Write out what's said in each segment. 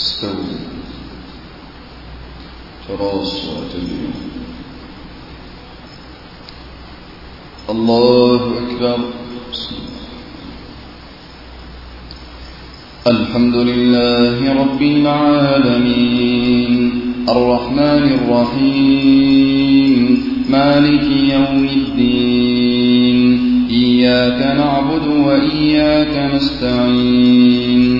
استووا تراصوا واعتدلوا الله أكبر. الحمد لله رب العالمين. الرحمن الرحيم. مالك يوم الدين. إياك نعبد وإياك نستعين.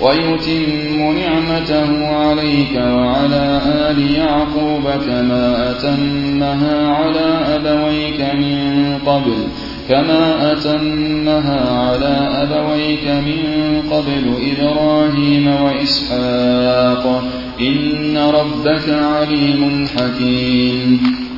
ويتم نعمته عليك وعلى آل يعقوب كما أتمها على أبويك من قبل كما أتمها على أبويك من قبل إبراهيم وإسحاق. إن ربك عليم حكيم.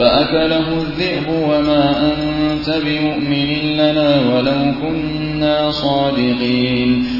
فأكله الذئب وما أنت بمؤمن لنا ولو كنا صادقين.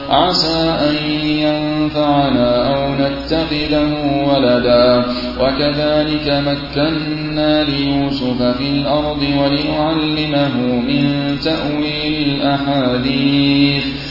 عسى أن ينفعنا أو نتخذه ولدا. وكذلك مكنا ليوسف في الأرض ولنعلمه من تأويل الأحاديث.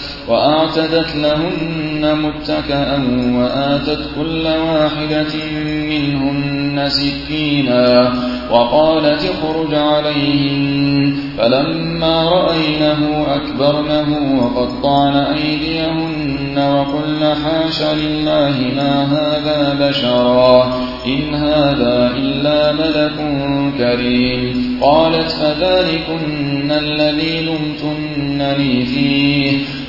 وأعتدت لهن متكأا وآتت كل واحدة منهن سكينا وقالت اخرج عليهن فلما رأينه أكبرنه وقطعن أيديهن وقلن حاش لله ما هذا بشرا إن هذا إلا ملك كريم قالت فذلكن الذي لمتنني فيه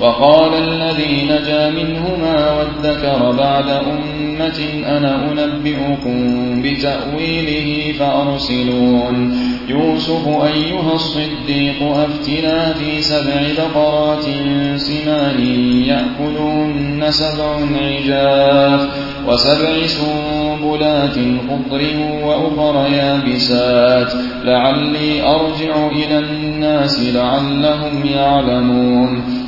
وقال الذي نجا منهما وادكر بعد أمة أنا أنبئكم بتأويله فأرسلون. يوسف أيها الصديق أفتنا في سبع بقرات سمان يأكلون سبع عجاف وسبع سنبلات خضر وأخر يابسات. لعلي أرجع إلى الناس لعلهم يعلمون.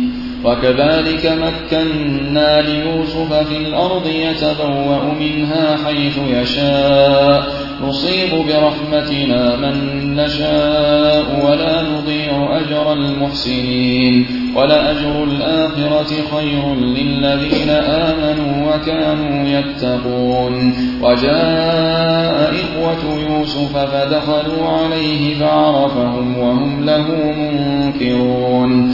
وكذلك مكنا ليوسف في الأرض يتبوأ منها حيث يشاء. نصيب برحمتنا من نشاء ولا نضيع أجر المحسنين. ولأجر الآخرة خير للذين آمنوا وكانوا يتقون. وجاء إخوة يوسف فدخلوا عليه فعرفهم وهم له منكرون.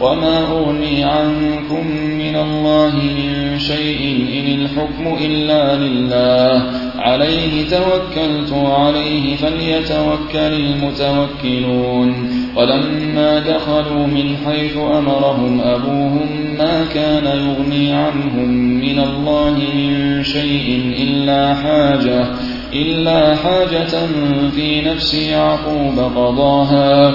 وما أغني عنكم من الله من شيء إن الحكم إلا لله عليه توكلت عليه فليتوكل المتوكلون ولما دخلوا من حيث أمرهم أبوهم ما كان يغني عنهم من الله من شيء إلا حاجة إلا حاجة في نفس يعقوب قضاها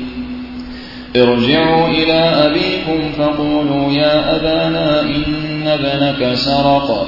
ارجعوا إلى أبيكم فقولوا يا أبانا إن ابنك سرق.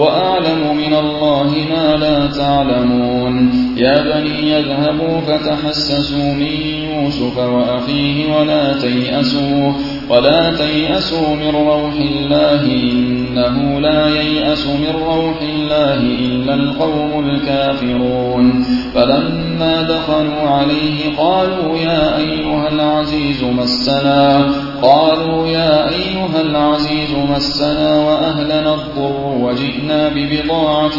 وأعلم من الله ما لا تعلمون. يا بني يذهبوا فتحسسوا من يوسف وأخيه ولا تيأسوا ولا تيأسوا من روح الله إنه لا ييأس من روح الله إلا القوم الكافرون. فلما دخلوا عليه قالوا يا أيها العزيز مسنا قالوا يا أيها العزيز مسنا وأهلنا الضر وجئنا ببضاعة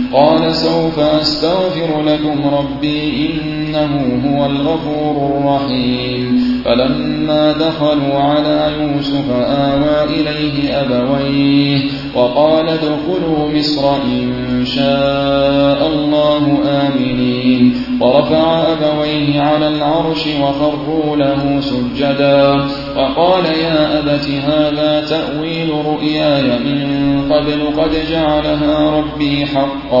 قال سوف أستغفر لكم ربي إنه هو الغفور الرحيم. فلما دخلوا على يوسف آوى إليه أبويه وقال ادخلوا مصر إن شاء الله آمنين. ورفع أبويه على العرش وخروا له سجدا. وقال يا أبت هذا تأويل رؤياي من قبل قد جعلها ربي حقا.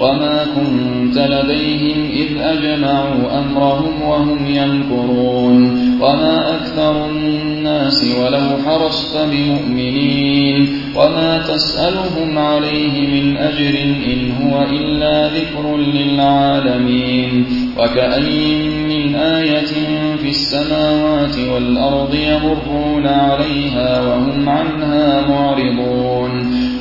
وما كنت لديهم إذ أجمعوا أمرهم وهم يمكرون وما أكثر الناس ولو حرصت بمؤمنين وما تسألهم عليه من أجر إن هو إلا ذكر للعالمين وكأي من آية في السماوات والأرض يمرون عليها وهم عنها معرضون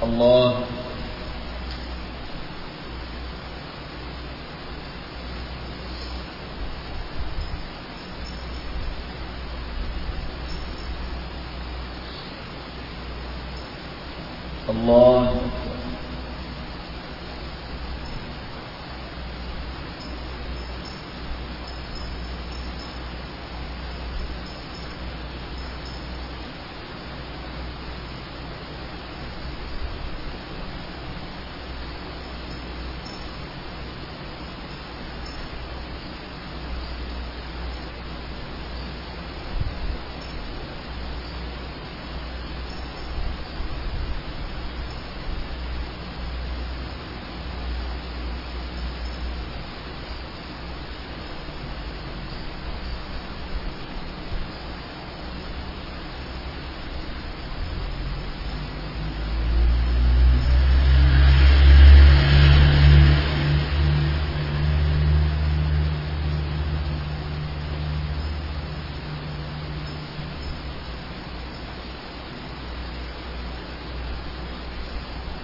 الله الله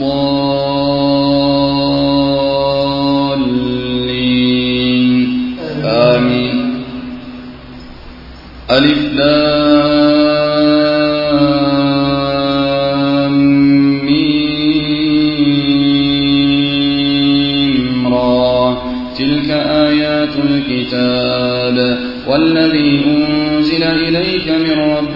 الضالين. آمين. ألف را. تلك آيات الكتاب والذي أنزل إليك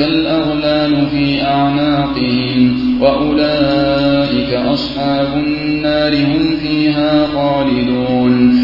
الأغلال في أعناقهم وأولئك أصحاب النار هم فيها خالدون.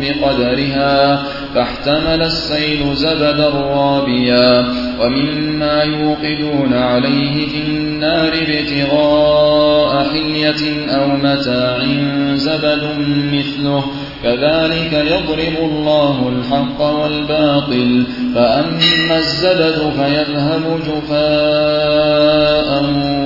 بقدرها فاحتمل السيل زبدا رابيا ومما يوقدون عليه في النار ابتغاء حلية أو متاع زبد مثله. كذلك يضرب الله الحق والباطل فأما الزبد فيذهب جفاء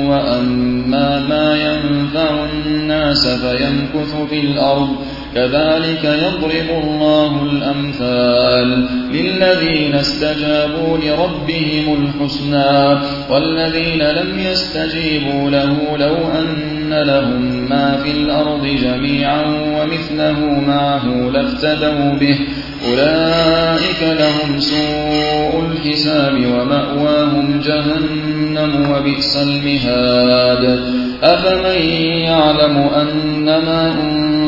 وأما ما ينفع الناس فيمكث في الأرض. كذلك يضرب الله الأمثال للذين استجابوا لربهم الحسنى والذين لم يستجيبوا له لو أن لهم ما في الأرض جميعا ومثله معه لافتدوا به. أولئك لهم سوء الحساب ومأواهم جهنم وبئس المهاد. أفمن يعلم أنما أنزل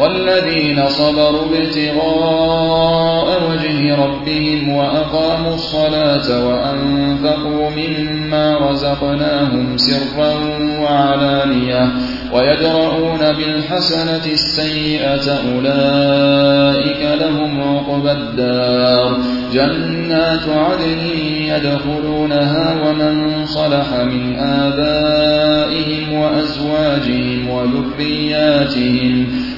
والذين صبروا ابتغاء وجه ربهم وأقاموا الصلاة وأنفقوا مما رزقناهم سرا وعلانية ويدرؤون بالحسنة السيئة أولئك لهم عقبى الدار جنات عدن يدخلونها ومن صلح من آبائهم وأزواجهم وذرياتهم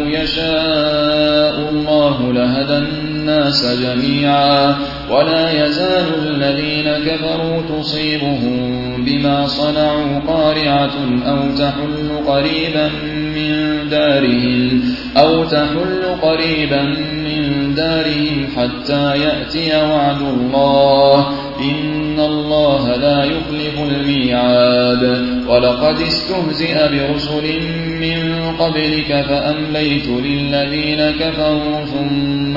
يشاء الله لهدى الناس جميعا ولا يزال الذين كفروا تصيبهم بما صنعوا قارعة أو تحل قريبا من دارهم أو تحل قريبا من دارهم حتى يأتي وعد الله. إن الله لا يخلف الميعاد. ولقد استهزئ برسل من قبلك فأمليت للذين كفروا ثم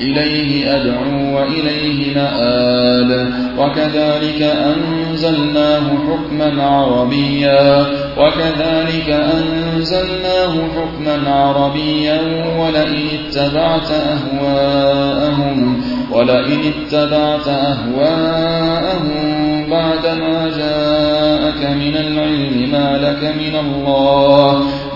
إليه أدعو وإليه مآب. وكذلك أنزلناه حكما عربيا. وكذلك أنزلناه حكما عربيا. ولئن اتبعت أهواءهم ولئن اتبعت أهواءهم بعدما جاءك من العلم ما لك من الله.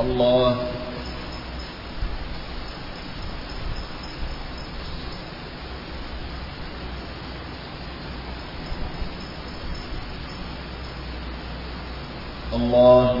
الله أكبر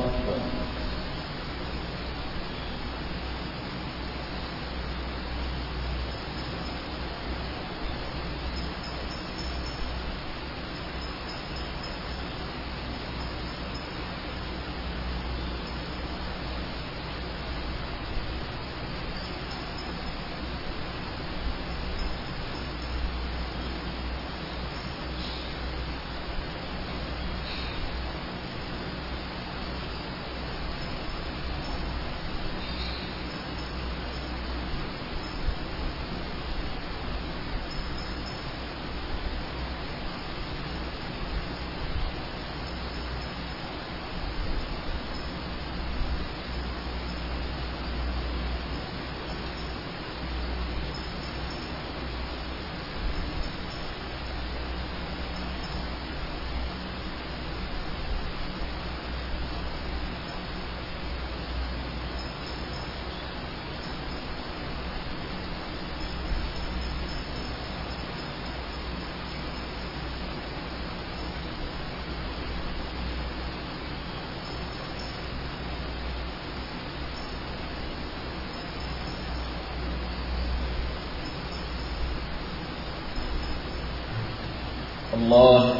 الله